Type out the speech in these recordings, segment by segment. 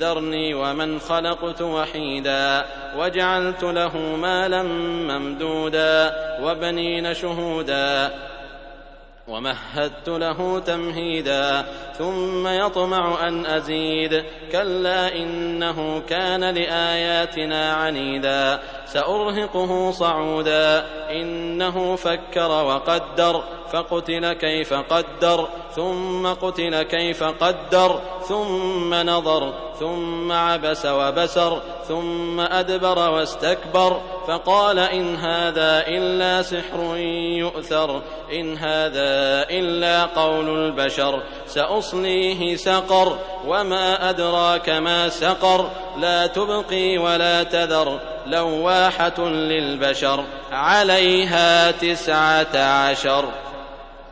ذرني ومن خلقت وحيدا وجعلت له مالا ممدودا وبنين شهودا ومهدت له تمهيدا ثم يطمع أن أزيد. كلا إنه كان لآياتنا عنيدا. سأرهقه صعودا. إنه فكر وقدر. فقتل كيف قدر. ثم قتل كيف قدر. ثم نظر. ثم عبس وبسر. ثم أدبر واستكبر فقال إن هذا إلا سحر يؤثر إن هذا إلا قول البشر سأصليه سقر وما أدراك ما سقر لا تبقي ولا تذر لواحة للبشر عليها تسعة عشر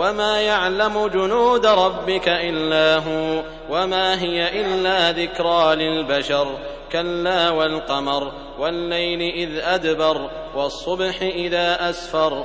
وما يعلم جنود ربك الا هو وما هي الا ذكرى للبشر كلا والقمر والليل اذ ادبر والصبح اذا اسفر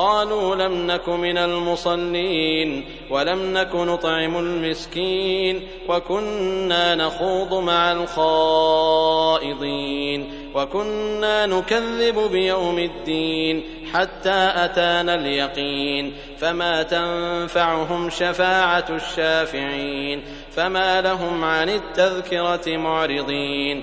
قالوا لم نك من المصلين ولم نك نطعم المسكين وكنا نخوض مع الخائضين وكنا نكذب بيوم الدين حتى أتانا اليقين فما تنفعهم شفاعة الشافعين فما لهم عن التذكرة معرضين